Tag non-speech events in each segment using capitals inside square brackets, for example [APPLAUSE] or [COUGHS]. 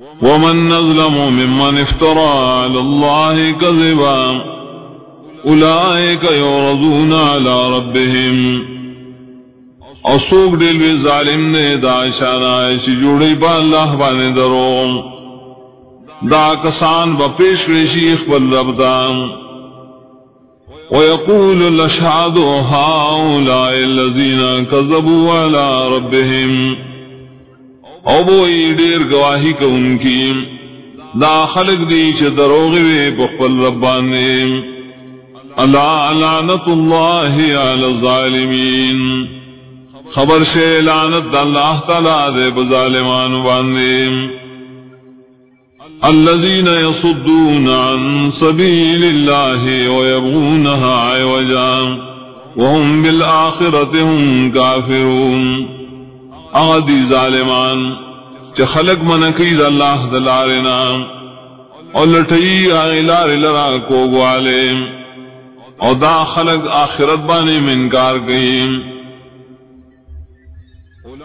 ومن نظلم ممن افترى على الله كذبا أولئك يعرضون على ربهم اصوک دل بھی ظالم نے دا اشارہ ایسی جوڑی با اللہ بانے درو۔ دا کسان با پیش شیخ بل ربدان۔ ويقول الاشهاد هؤلاء الذين كذبوا على ربهم۔ او بوئی دیر گواہی کو ان کی دا خلق دی چھ دروغ وی بخبل ربانے اللہ لعنت اللہ علی الظالمین. خبر سے لعنت اللہ تعالی دے بظالمان باندے الذين يصدون عن سبيل الله ويبغونها عوجا. وهم بالآخرة هم كافرون آدی ظالمان چ خلق منکی دا اللہ دلارنا. اور لٹئی آئی لار لرا کو گوالے اور دا خلق آخرت بانے منکار گئیم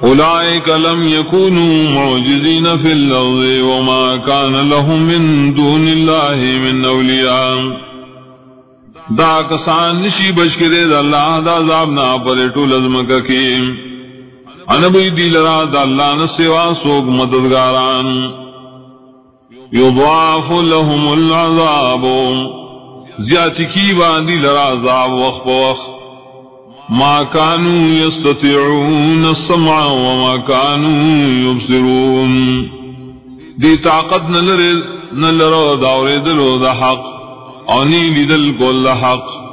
اولئک لم يكونوا معجزين في الارض وما كان لهم من دون الله من اولیاء. دا کسان نشی بچ کرے دا اللہ دا عذاب نہ پر ٹول ازمک کی انبی دی لرا دا اللہ نہ سوا سوگ مددگاران. یضاعف لهم العذاب. زیادتی کی باندی لرا عذاب وقت وقت. ما كانوا يستطيعون السمع وما كانوا يبصرون دي طاقت نلر نلر داور دلو دا حق. اني لدل كل حق.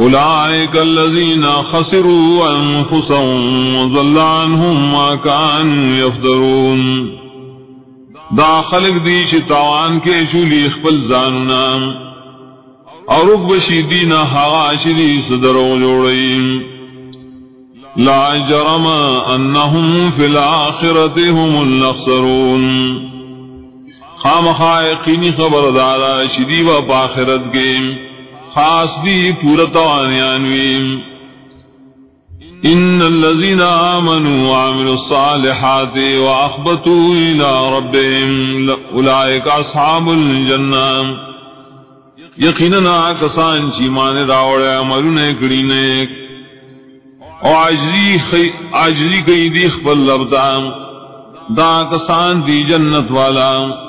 اولئك الذين خسروا انفسهم وضل عنهم ما كانوا يفترون. دا خلق دی شتاوان کے شولی اخبل زاننا اور بشی دینا ہوا شری صدرو جوڑیم لا جرم انہم فی الاخرت هم النخسرون. خام خائقینی خبر دادا شدی و پاخرت کے خاص دی پورت وانیانویم ان الذين امنوا وعملوا الصالحات واخبتوا الى ربهم اولئك اصحاب الجنه یقینا کسان چی مان راوڑے عملون کڑی نیک او عجزی, خی... عجزی کئی دی خبل لبتا دا کسان دی جنت والا.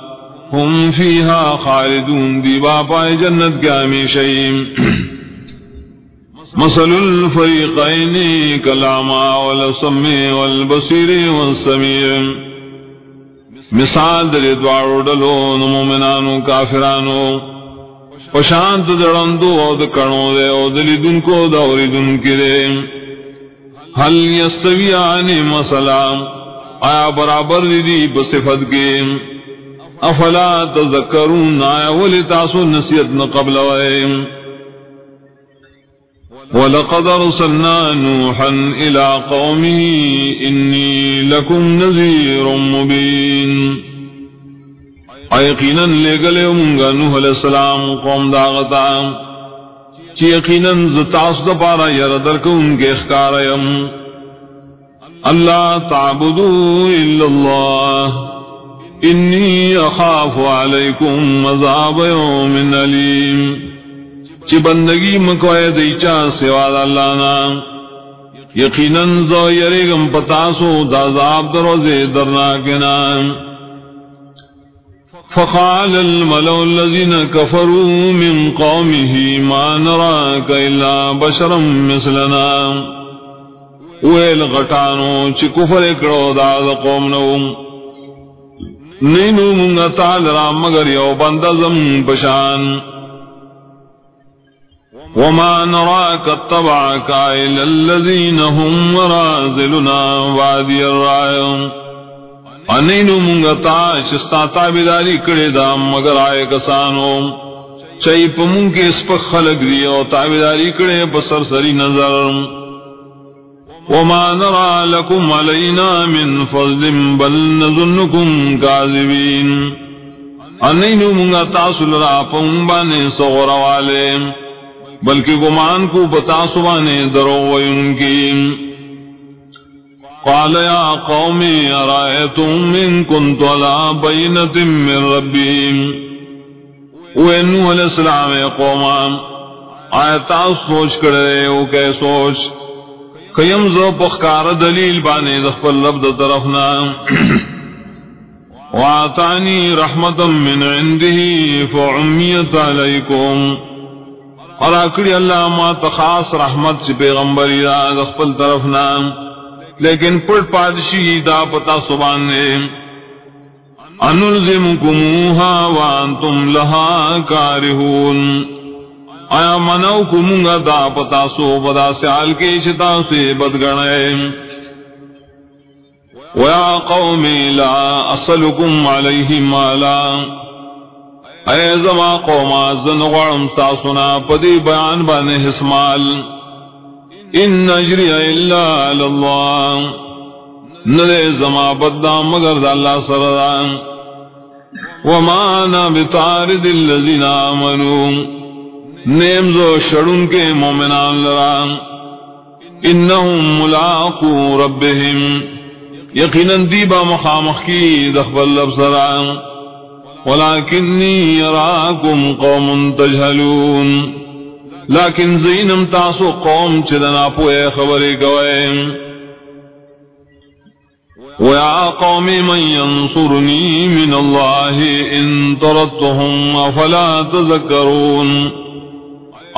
ہم فیہا خالدون، دی باپائے جنت کے ہمیشہیم. مثل الفریقین کلاما والسمی والبصیر والسمیر. مثال دل دوارو ڈلو نمومنانو کافرانو. پشانت دڑندو او دکنو دے او دلی دن کو دوری دن کی دے حل یستوی آنی مسئلہ آیا برابر دی دی بصفت کے. افلا تذکرون آیا ولی تاسو نصیت نقبل وائم ولقد ارسلنا نوحا الى قومه انی لکم نذیر مبین. یقیناً لے گلے امگا نوح علیہ السلام قوم داغتا. چی یقیناً زتاس دا پارا یردر کو ان کے اخکار یم اللہ تعبدو الا اللہ. انی اخاف علیکم مذاب یوم علیم۔ چی بندگی مکوئے دیچا سواد اللہ نام یقیناً زو یریگم پتاسو دا زاب دروزے درناک نام فقال الملو الذين كفروا من قومه ما نراك إلا بشرا مثلنا۔ ويل غٹانو چی کفر اکڑو دا دا قوم نو۔ نینو منگا تعال رام مگر یو بندزم بشان وما نراك اتبعك إلا الذين هم رازلنا وادي الرائم انینو منگا تا شستا تابداری کڑے دا مگر آئے کسانو. چاہی پا منگ کے اس پا خلق دیا و تابداری کڑے پا سرسری نظر. وما نرا لکم علینا من فضل بل نظنکم کاذبین انینو منگا تاسو لرا پا منبانے صغر والے بلکہ گمان کو بتاسوانے درو وینکی قال يا قوم أرأيتم إن كنت على بينة من ربي وإنه الإسلام قوما آیتا سوچ کرے او کہ سوچ کیم زو پخکار دلیل بانے دخل لبد طرفنا. [COUGHS] وآتانی رحمتا من عنده فعمیت علیکم. اور اکڑی اللہ ما تخاص رحمت سے پیغمبری دا دخل طرفنا. لیکن پٹ پادشی دا پتا سبان نے. انلزمکموها وانتم لها کارہون. آیا منو کمونگا دا پتا سو بدا سیال کے چتا سے بدگنے۔ ویا قوم لا اصلکم علیہ مالا۔ اے زما قوما زن غرم ساسنا پدی بیان بان حسمال۔ ان نجری الا اللہ نلے زما بددا مگر دا اللہ سردان وما انا بطارد الذین آمنوا نیم زو شڑن کے مومنان لران، انہم ملاقو ربہم، یقیناً دیبا مخامخ کی دخبر لبسران ولیکنی یراکم قوم تجھلون لیکن زینم تاسو قوم چدنا پوئے خبری گوئے ويا قوم من ينصرني من الله إن طردتهم أفلا تذكرون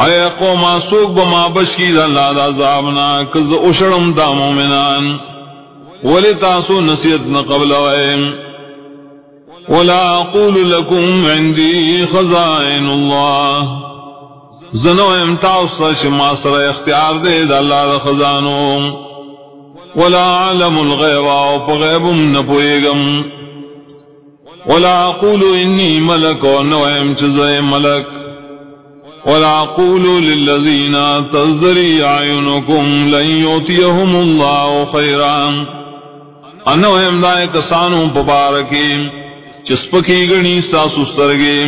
اے قوم سوک بما بشکی دا اللہ دا عذابنا کز اشرم دا مومنان۔ ولی تاسو نصیت نقبل ویم ولا اقول لکم عندی خزائن اللہ۔ زنو امتاؤسا شما سر اختیار دے دا اللہ دا خزانو۔ ولا علم الغیبا و پغیبم نپویگم ولا اقول انی ملک و نویم چزای ملک۔ ولا قولوا للذين تزدري أعينكم لن يؤتيهم الله خيرا. انو ہم دائے کسانوں پبارکی چسپکی گنی ساسو سرگی،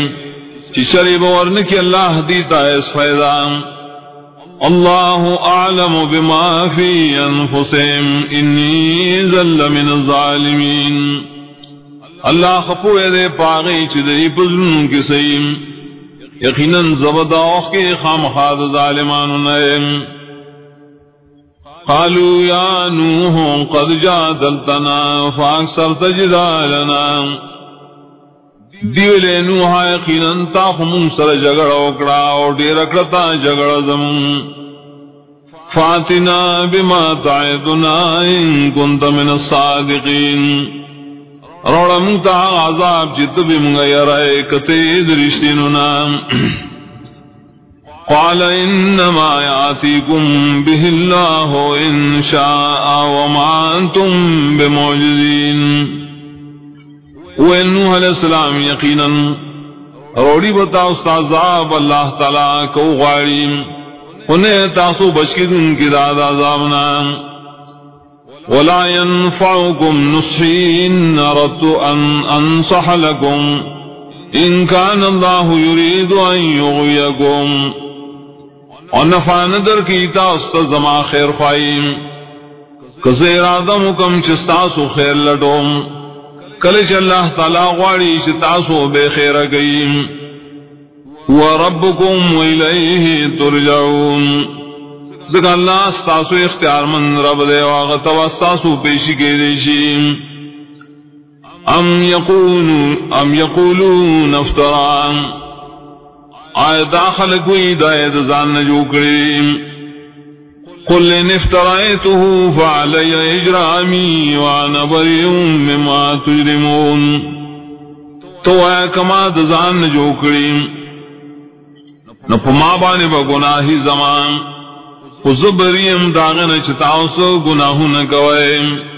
چشری بورن کی اللہ دیتا ہے اس فیضا. اللہ اعلم بما فی انفسهم انی ذل من الظالمین. اللہ خپوئے دے پاگئی چدئی پزنوں کی سیم یقیناً زبداؤ کے خام خاد ظالمان قالوا یا نوح قد جادلتنا فاکثر تجدالنا دیو دیولے نوح یقیناً تاخمون سر جگڑ اکڑا اور دیر اکڑتا جگڑ زمون فاتنا بما تعدنا ان كنت من الصادقين روڑا منگتا عذاب جت بھی منگا یرائے کتے درشتین نام۔ قال انما یاتیکم به اللہ ان شاء وما انتم بموجزین وینوح علیہ السلام یقینا روڑی بتا استاد عذاب اللہ تعالی کو غاریم انہیں تاسو بچکی دن کی داد عذاب نام۔ ولا ينفعكم نصحي إن أردت أن أنصح لكم. إن كان الله يريد أن يغيكم ونفع ندر کی تاست زما خیر خواہیم کسی ارادہ مکم چستاسو خیر لٹوم کلچ اللہ تعالی غواڑی چتاسو بے خیر گئیم وربکم وإلیہ ترجعون. ذکر اللہ ستاسو اختیار من رب دے واغت و ستاسو پیشی کے دیشی ام یقولو ام یقولو نفتران آئے داخل کوئی دائد زان نجو کریم قل لن افترائیتو فعلی اجرامی وانا بریون مما تجرمون۔ تو آئے کما دزان نجو کریم نپما بانے با گناہی زمان۔ زبریم داغن چتاؤ سو گناہ نہ گوئے۔